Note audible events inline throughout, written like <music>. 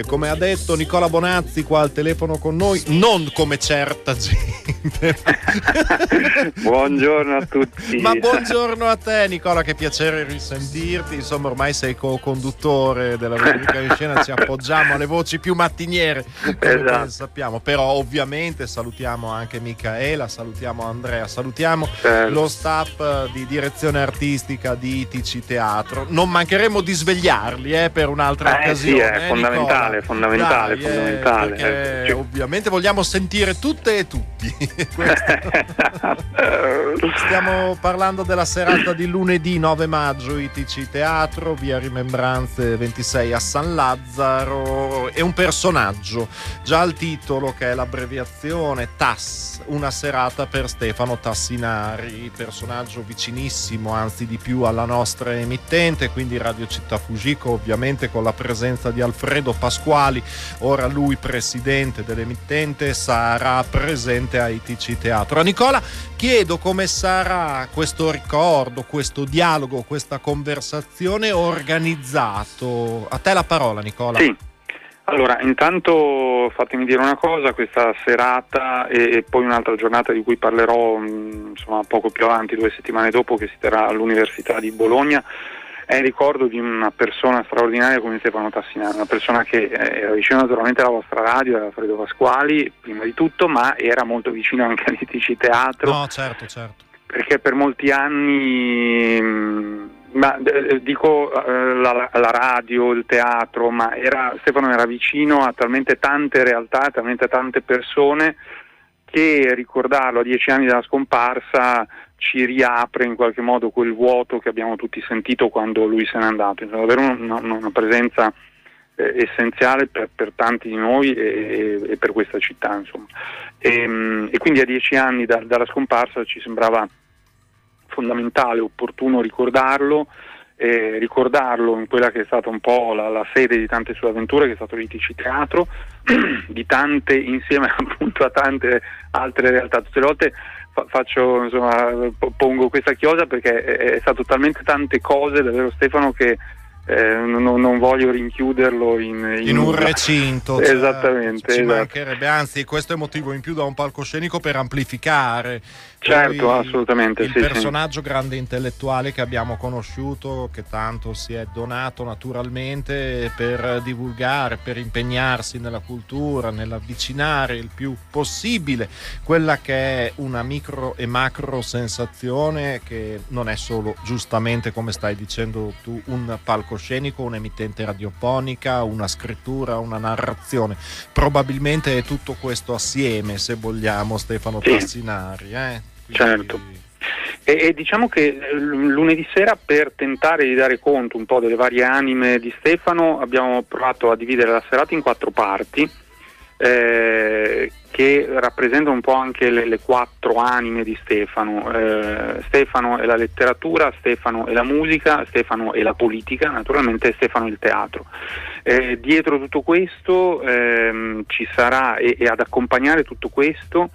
e come ha detto Nicola Bonazzi qua al telefono con noi, non come certa gente. <laughs> buongiorno a tutti. Ma buongiorno a te Nicola, che piacere risentirti, insomma ormai sei co-conduttore della rubrica di scena, ci appoggiamo alle voci più mattiniere, esatto. sappiamo, però ovviamente salutiamo anche Micaela, salutiamo Andrea, salutiamo certo. lo staff di direzione artistica di ITC Teatro, non mancheremo di svegliarli eh, per un'altra eh, occasione. Sì, è eh, fondamentale, Nicola? Fondamentale, Dai, fondamentale. Eh, cioè. ovviamente vogliamo sentire tutte e tutti. <laughs> <laughs> Stiamo parlando della serata di lunedì 9 maggio, ITC Teatro, via Rimembranze 26 a San Lazzaro. È un personaggio, già il titolo che è l'abbreviazione TAS, una serata per Stefano Tassinari, personaggio vicinissimo, anzi di più alla nostra emittente, quindi Radio Città Fugico, ovviamente con la presenza di Alfredo Pasquali, ora lui presidente dell'emittente, sarà presente a ITC Teatro. A Nicola chiedo come sarà questo ricordo, questo dialogo, questa conversazione organizzato. A te la parola Nicola. Sì. Allora, intanto fatemi dire una cosa, questa serata e, poi un'altra giornata di cui parlerò mm, insomma, poco più avanti, due settimane dopo, che si terrà all'Università di Bologna, è il ricordo di una persona straordinaria come Stefano Tassinaro, una persona che eh, era vicino naturalmente alla vostra radio, era Fredo Pasquali, prima di tutto, ma era molto vicino anche all'ITC Teatro. No, certo, certo. Perché per molti anni mm, ma eh, dico eh, la, la, radio, il teatro, ma era, Stefano era vicino a talmente tante realtà, a talmente tante persone che ricordarlo a dieci anni dalla scomparsa ci riapre in qualche modo quel vuoto che abbiamo tutti sentito quando lui se n'è andato. Insomma, davvero una, una presenza eh, essenziale per, per, tanti di noi e, e per questa città. E, mm, e, quindi a dieci anni da, dalla scomparsa ci sembrava fondamentale, opportuno ricordarlo, eh, ricordarlo in quella che è stata un po' la, la sede di tante sue avventure, che è stato l'ITC Teatro, <clears throat> di tante, insieme <laughs> appunto a tante altre realtà. Tutte le volte faccio, insomma, pongo questa chiosa perché è, stato talmente tante cose, davvero Stefano, che eh, non, non, voglio rinchiuderlo in, in, in un recinto. <laughs> Cioè, Esattamente. Ci esatto. mancherebbe, anzi, questo è motivo in più da un palcoscenico per amplificare Certo, Poi assolutamente. Il sì, personaggio sì. grande intellettuale che abbiamo conosciuto, che tanto si è donato naturalmente per divulgare, per impegnarsi nella cultura, nell'avvicinare il più possibile quella che è una micro e macro sensazione che non è solo giustamente, come stai dicendo tu, un palcoscenico, un'emittente radiofonica, una scrittura, una narrazione. Probabilmente è tutto questo assieme, se vogliamo, Stefano sì. Tassinari. Eh? Certo. E, e, diciamo che lunedì sera per tentare di dare conto un po' delle varie anime di Stefano abbiamo provato a dividere la serata in quattro parti eh, che rappresentano un po' anche le, le quattro anime di Stefano. Eh, Stefano è la letteratura, Stefano è la musica, Stefano è la politica, naturalmente Stefano è il teatro. Eh, dietro tutto questo ehm, ci sarà e, e ad accompagnare tutto questo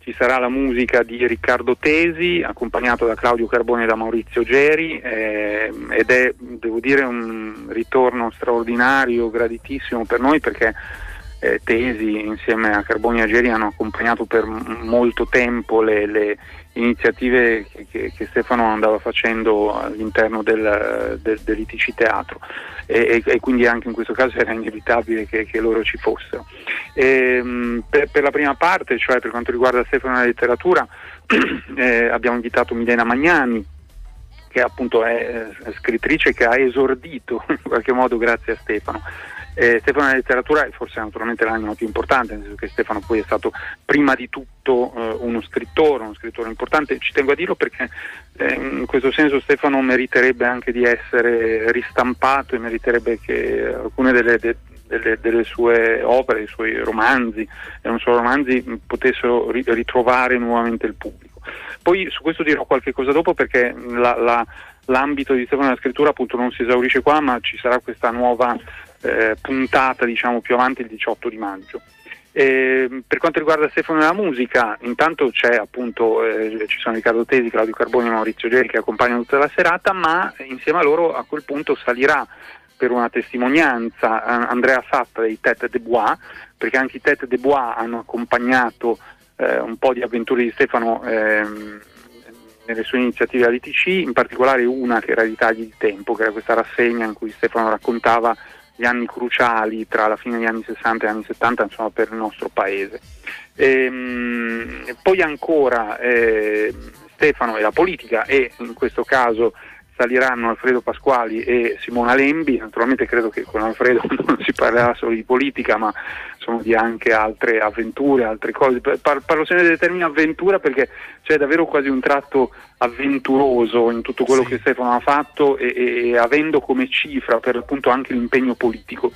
ci sarà la musica di Riccardo Tesi, accompagnato da Claudio Carbone e da Maurizio Geri, eh, ed è, devo dire, un ritorno straordinario, graditissimo per noi perché eh, Tesi insieme a Carboni e a Geri hanno accompagnato per m- molto tempo le, le iniziative che, che, che, Stefano andava facendo all'interno del, del, dell'ITC Teatro e, e, quindi anche in questo caso era inevitabile che, che loro ci fossero. E, ehm, per, per, la prima parte, cioè per quanto riguarda Stefano e la letteratura, <clears throat> eh, abbiamo invitato Milena Magnani, che appunto è, è scrittrice che ha esordito in qualche modo grazie a Stefano. Eh, Stefano nella letteratura è forse naturalmente l'anima più importante, nel senso che Stefano poi è stato prima di tutto eh, uno scrittore, uno scrittore importante, ci tengo a dirlo perché eh, in questo senso Stefano meriterebbe anche di essere ristampato e meriterebbe che alcune delle, de, delle, delle sue opere, i suoi romanzi e non solo romanzi potessero ritrovare nuovamente il pubblico. Poi su questo dirò qualche cosa dopo perché la, la, l'ambito di Stefano nella scrittura appunto non si esaurisce qua ma ci sarà questa nuova eh, puntata diciamo più avanti il 18 di maggio. E, per quanto riguarda Stefano e la musica, intanto appunto, eh, ci sono Riccardo Tesi, Claudio Carboni e Maurizio Geri che accompagnano tutta la serata, ma insieme a loro a quel punto salirà per una testimonianza Andrea Satta dei Tête de Bois, perché anche i Tête de Bois hanno accompagnato eh, un po' di avventure di Stefano ehm, nelle sue iniziative all'ITC, in particolare una che era di tagli di tempo, che era questa rassegna in cui Stefano raccontava gli anni cruciali tra la fine degli anni 60 e gli anni 70 insomma, per il nostro paese. E, ehm, poi ancora eh, Stefano e la politica e in questo caso saliranno Alfredo Pasquali e Simona Lembi, naturalmente credo che con Alfredo <laughs> non si parlerà solo di politica ma insomma, di anche altre avventure, altre cose, parlo sempre del termine avventura perché c'è davvero quasi un tratto avventuroso in tutto quello sì. che Stefano ha fatto e, e, e avendo come cifra per l'appunto anche l'impegno politico.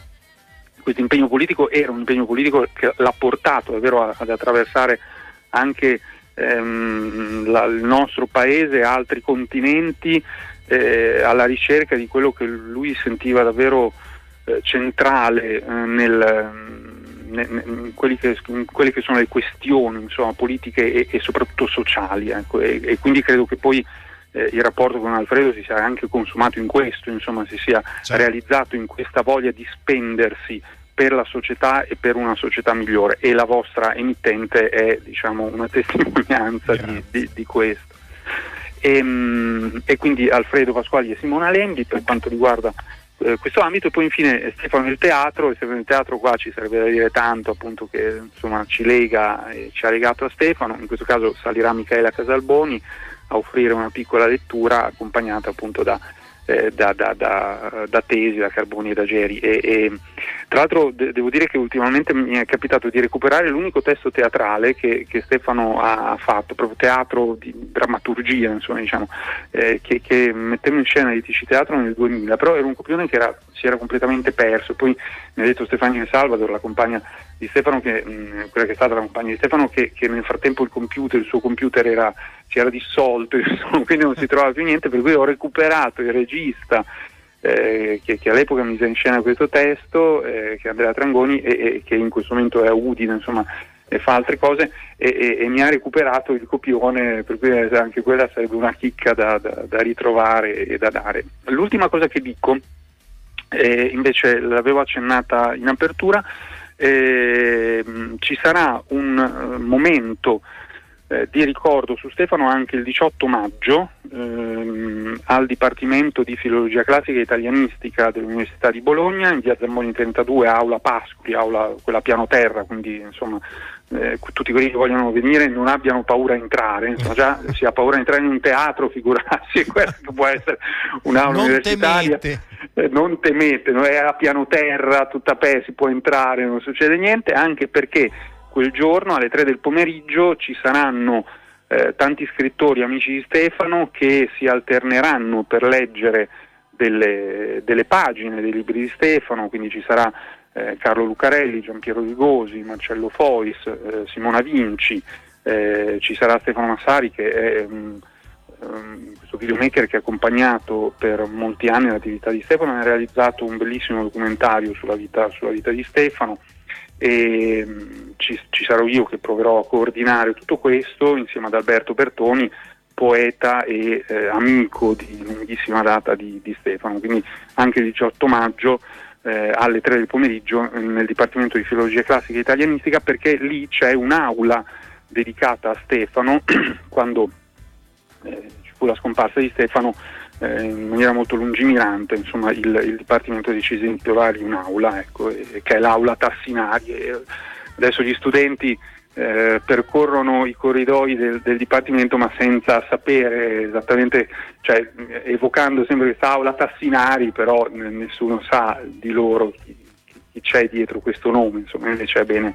Questo impegno politico era un impegno politico che l'ha portato davvero ad attraversare anche ehm, la, il nostro paese, altri continenti eh, alla ricerca di quello che lui sentiva davvero eh, centrale eh, nel, nel, in, che, in, quelle che sono le questioni insomma, politiche e, e, soprattutto sociali. Ecco, e, e, quindi credo che poi eh, il rapporto con Alfredo si sia anche consumato in questo, insomma, si sia certo. realizzato in questa voglia di spendersi per la società e per una società migliore e la vostra emittente è diciamo, una <laughs> testimonianza di, di, di questo. E, ehm, e, quindi Alfredo Pasquali e Simona Lembi per quanto riguarda eh, questo ambito. E poi infine Stefano del Teatro e Stefano del Teatro qua ci sarebbe da dire tanto appunto che insomma, ci lega e ci ha legato a Stefano. In questo caso salirà Michaela Casalboni a offrire una piccola lettura accompagnata appunto da eh, da, da, da, da, Tesi, da Carboni e da Geri. E, e, tra l'altro de- devo dire che ultimamente mi è capitato di recuperare l'unico testo teatrale che, che Stefano ha fatto, proprio teatro di drammaturgia, insomma, diciamo, eh, che, che metteva in scena di TC Teatro nel 2000, però era un copione che era, si era completamente perso. Poi mi ha detto Stefania Salvador, la compagna di Stefano, che, mh, quella che è stata la compagna di Stefano, che, che nel frattempo il computer, il suo computer era si era dissolto, <laughs> quindi non si trovava più niente, per cui ho recuperato il regista eh, che, che, all'epoca mise in scena questo testo, eh, che è Andrea Trangoni, e, e, che in questo momento è a Udine, insomma, e fa altre cose, e, e, mi ha recuperato il copione, per cui anche quella sarebbe una chicca da, da, da ritrovare e da dare. L'ultima cosa che dico, eh, invece l'avevo accennata in apertura, eh, ci sarà un uh, momento eh, di ricordo su Stefano anche il 18 maggio ehm, al Dipartimento di Filologia Classica e Italianistica dell'Università di Bologna in via Zamboni 32, aula Pascoli, aula quella piano terra, quindi insomma eh, tutti quelli che vogliono venire non abbiano paura a entrare, insomma, già <laughs> si ha paura a entrare in un teatro, figurarsi, <laughs> quella che può essere un'aula non universitaria. Temete. Eh, non temete, non è a piano terra, tutta pe, si può entrare, non succede niente, anche perché quel giorno alle 3 del pomeriggio ci saranno eh, tanti scrittori amici di Stefano che si alterneranno per leggere delle, delle pagine dei libri di Stefano, quindi ci sarà eh, Carlo Lucarelli, Giampiero Rigosi, Marcello Fois, eh, Simona Vinci, eh, ci sarà Stefano Massari che è um, um, questo videomaker che ha accompagnato per molti anni l'attività di Stefano, ha realizzato un bellissimo documentario sulla vita, sulla vita di Stefano. E mm, ci, ci, sarò io che proverò a coordinare tutto questo insieme ad Alberto Bertoni, poeta e eh, amico di lunghissima data di, di, Stefano, quindi anche il 18 maggio eh, alle 3 del pomeriggio nel Dipartimento di Filologia Classica e Italianistica perché lì c'è un'aula dedicata a Stefano <clears throat> quando eh, ci fu la scomparsa di Stefano eh, in maniera molto lungimirante, insomma, il, il Dipartimento decise di intitolare un'aula, ecco, che è l'aula Tassinari. Adesso gli studenti eh, percorrono i corridoi del, del, Dipartimento ma senza sapere esattamente, cioè evocando sempre questa aula Tassinari, però nessuno sa di loro chi, chi c'è dietro questo nome, insomma, invece è bene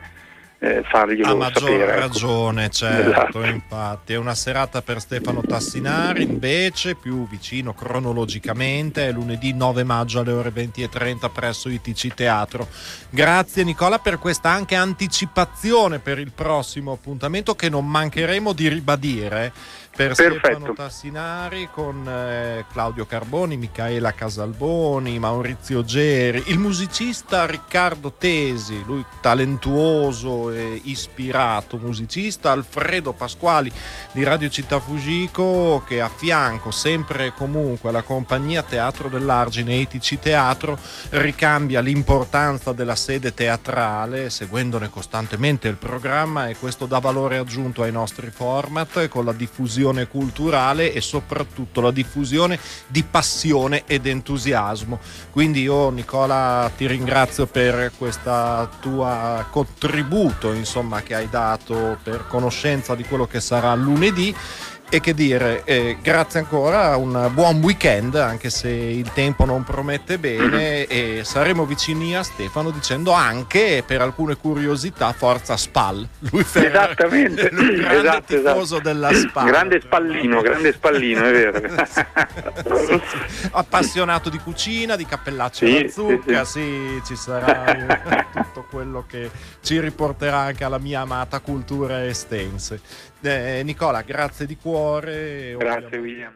eh, farglielo a maggior sapere. Ecco. ragione, certo, esatto. infatti. È una serata per Stefano Tassinari, invece più vicino cronologicamente, è lunedì 9 maggio alle ore 20.30 presso ITC Teatro. Grazie Nicola per questa anche anticipazione per il prossimo appuntamento che non mancheremo di ribadire per Perfetto. Stefano Tassinari con eh, Claudio Carboni, Michaela Casalboni, Maurizio Geri, il musicista Riccardo Tesi, lui talentuoso e ispirato musicista, Alfredo Pasquali di Radio Città Fugico che a fianco sempre e comunque alla compagnia Teatro dell'Argine ETC Teatro ricambia l'importanza della sede teatrale seguendone costantemente il programma e questo dà valore aggiunto ai nostri format con la diffusione diffusione culturale e soprattutto la diffusione di passione ed entusiasmo. Quindi io Nicola ti ringrazio per questo tuo contributo insomma, che hai dato per conoscenza di quello che sarà lunedì e che dire, eh, grazie ancora, un buon weekend, anche se il tempo non promette bene <clears throat> e saremo vicini a Stefano dicendo anche per alcune curiosità forza Spal. Lui Ferrer, Esattamente, <laughs> lui grande esatto, tifoso esatto. della Spal. Grande spallino, grande spallino, è vero. <laughs> Appassionato di cucina, di cappellacci sì, alla zucca, sì, sì. sì, ci sarà <laughs> tutto quello che ci riporterà anche alla mia amata cultura estense. Eh, Nicola, grazie di cuore. Grazie William.